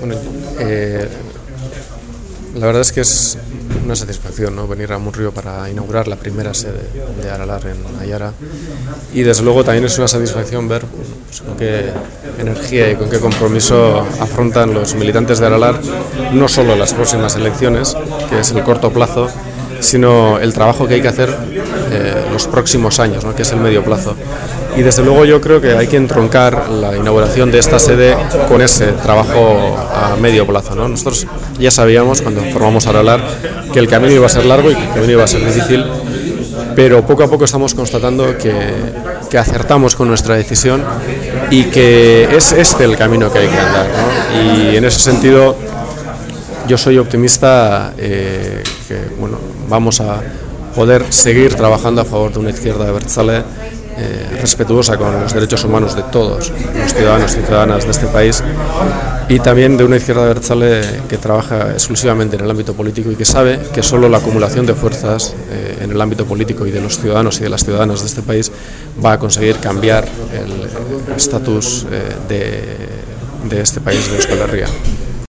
Bueno, eh, la verdad es que es una satisfacción ¿no? venir a Murrio para inaugurar la primera sede de Aralar en Ayara y desde luego también es una satisfacción ver pues, con qué energía y con qué compromiso afrontan los militantes de Aralar no solo las próximas elecciones, que es el corto plazo, sino el trabajo que hay que hacer eh, los próximos años, ¿no? que es el medio plazo. Y desde luego yo creo que hay que entroncar la inauguración de esta sede con ese trabajo a medio plazo. ¿no? Nosotros ya sabíamos cuando formamos Aralar que el camino iba a ser largo y que el camino iba a ser difícil, pero poco a poco estamos constatando que, que acertamos con nuestra decisión y que es este el camino que hay que andar. ¿no? Y en ese sentido yo soy optimista eh, que bueno, vamos a poder seguir trabajando a favor de una izquierda de Berzale eh, respetuosa con los derechos humanos de todos los ciudadanos y ciudadanas de este país y también de una izquierda de Berzale que trabaja exclusivamente en el ámbito político y que sabe que solo la acumulación de fuerzas eh, en el ámbito político y de los ciudadanos y de las ciudadanas de este país va a conseguir cambiar el estatus eh, de, de este país de Euskal Herria.